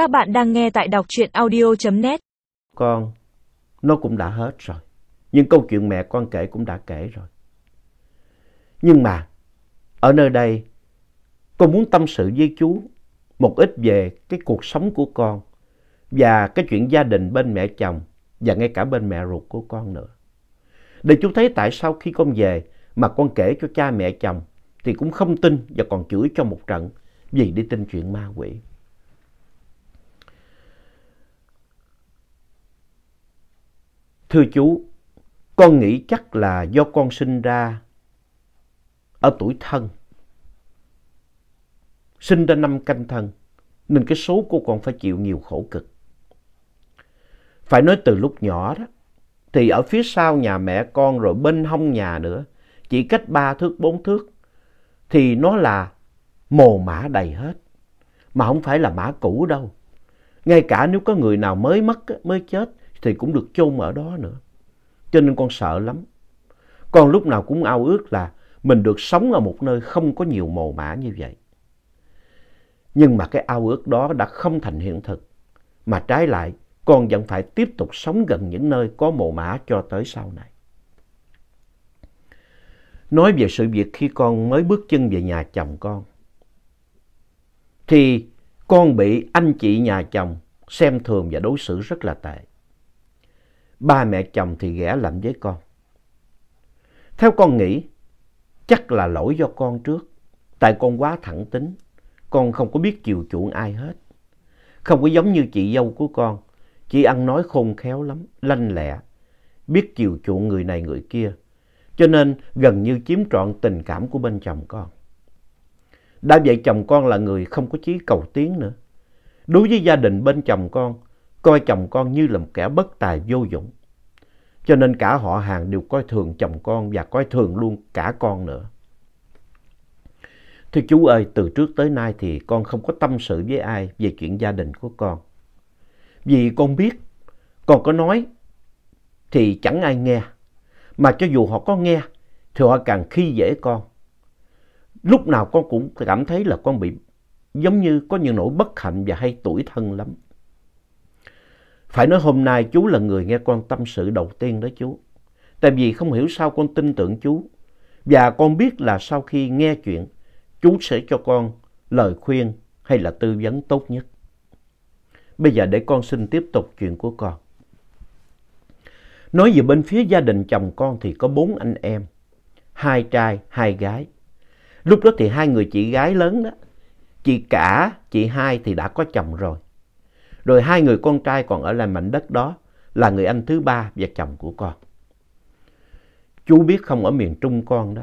Các bạn đang nghe tại đọc truyện audio.net. Con, nó cũng đã hết rồi. Nhưng câu chuyện mẹ con kể cũng đã kể rồi. Nhưng mà, ở nơi đây, con muốn tâm sự với chú một ít về cái cuộc sống của con và cái chuyện gia đình bên mẹ chồng và ngay cả bên mẹ ruột của con nữa. Để chú thấy tại sao khi con về mà con kể cho cha mẹ chồng thì cũng không tin và còn chửi cho một trận vì đi tin chuyện ma quỷ. Thưa chú, con nghĩ chắc là do con sinh ra ở tuổi thân. Sinh ra năm canh thân, nên cái số của con phải chịu nhiều khổ cực. Phải nói từ lúc nhỏ đó, thì ở phía sau nhà mẹ con rồi bên hông nhà nữa, chỉ cách ba thước bốn thước, thì nó là mồ mã đầy hết. Mà không phải là mã cũ đâu. Ngay cả nếu có người nào mới mất, mới chết, thì cũng được chôn ở đó nữa. Cho nên con sợ lắm. Con lúc nào cũng ao ước là mình được sống ở một nơi không có nhiều mồ mã như vậy. Nhưng mà cái ao ước đó đã không thành hiện thực. Mà trái lại, con vẫn phải tiếp tục sống gần những nơi có mồ mã cho tới sau này. Nói về sự việc khi con mới bước chân về nhà chồng con. Thì con bị anh chị nhà chồng xem thường và đối xử rất là tệ. Ba mẹ chồng thì ghẻ lạnh với con. Theo con nghĩ, chắc là lỗi do con trước. Tại con quá thẳng tính, con không có biết chiều chuộng ai hết. Không có giống như chị dâu của con, chị ăn nói khôn khéo lắm, lanh lẹ, biết chiều chuộng người này người kia. Cho nên gần như chiếm trọn tình cảm của bên chồng con. Đã vậy chồng con là người không có chí cầu tiến nữa. Đối với gia đình bên chồng con, coi chồng con như là một kẻ bất tài vô dụng. Cho nên cả họ hàng đều coi thường chồng con và coi thường luôn cả con nữa. Thưa chú ơi, từ trước tới nay thì con không có tâm sự với ai về chuyện gia đình của con. Vì con biết, con có nói thì chẳng ai nghe. Mà cho dù họ có nghe thì họ càng khi dễ con. Lúc nào con cũng cảm thấy là con bị giống như có những nỗi bất hạnh và hay tủi thân lắm. Phải nói hôm nay chú là người nghe con tâm sự đầu tiên đó chú. Tại vì không hiểu sao con tin tưởng chú. Và con biết là sau khi nghe chuyện, chú sẽ cho con lời khuyên hay là tư vấn tốt nhất. Bây giờ để con xin tiếp tục chuyện của con. Nói về bên phía gia đình chồng con thì có bốn anh em. Hai trai, hai gái. Lúc đó thì hai người chị gái lớn đó. Chị cả, chị hai thì đã có chồng rồi. Rồi hai người con trai còn ở lại mảnh đất đó là người anh thứ ba và chồng của con. Chú biết không ở miền Trung con đó.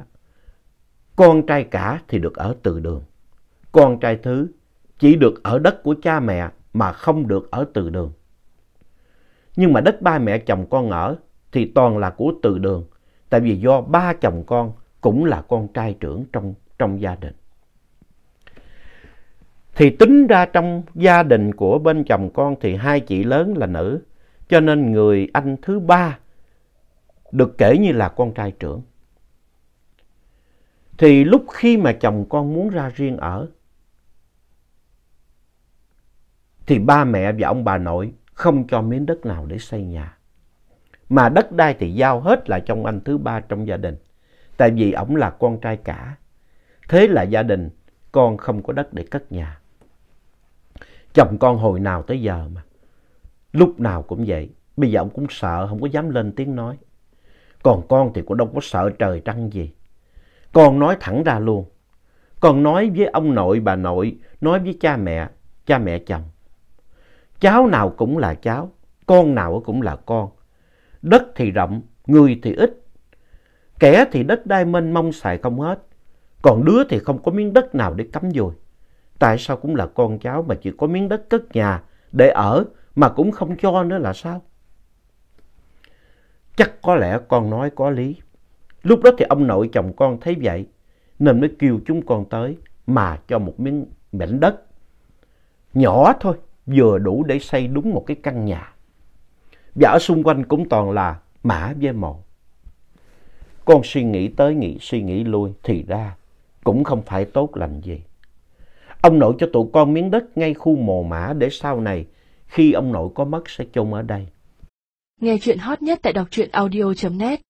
Con trai cả thì được ở từ đường. Con trai thứ chỉ được ở đất của cha mẹ mà không được ở từ đường. Nhưng mà đất ba mẹ chồng con ở thì toàn là của từ đường. Tại vì do ba chồng con cũng là con trai trưởng trong, trong gia đình. Thì tính ra trong gia đình của bên chồng con thì hai chị lớn là nữ. Cho nên người anh thứ ba được kể như là con trai trưởng. Thì lúc khi mà chồng con muốn ra riêng ở, thì ba mẹ và ông bà nội không cho miếng đất nào để xây nhà. Mà đất đai thì giao hết là trong anh thứ ba trong gia đình. Tại vì ổng là con trai cả. Thế là gia đình con không có đất để cất nhà. Chồng con hồi nào tới giờ mà. Lúc nào cũng vậy. Bây giờ ông cũng sợ, không có dám lên tiếng nói. Còn con thì cũng đâu có sợ trời trăng gì. Con nói thẳng ra luôn. Con nói với ông nội, bà nội, nói với cha mẹ, cha mẹ chồng. Cháu nào cũng là cháu, con nào cũng là con. Đất thì rộng, người thì ít. Kẻ thì đất đai mênh mông xài không hết. Còn đứa thì không có miếng đất nào để cắm dùi. Tại sao cũng là con cháu mà chỉ có miếng đất cất nhà để ở mà cũng không cho nữa là sao? Chắc có lẽ con nói có lý. Lúc đó thì ông nội chồng con thấy vậy nên mới kêu chúng con tới mà cho một miếng mảnh đất. Nhỏ thôi, vừa đủ để xây đúng một cái căn nhà. Và ở xung quanh cũng toàn là mã với mộ. Con suy nghĩ tới nghĩ suy nghĩ lui thì ra cũng không phải tốt lành gì. Ông nội cho tụi con miếng đất ngay khu mồ mã để sau này, khi ông nội có mất sẽ chôn ở đây. Nghe chuyện hot nhất tại đọc truyện audio.net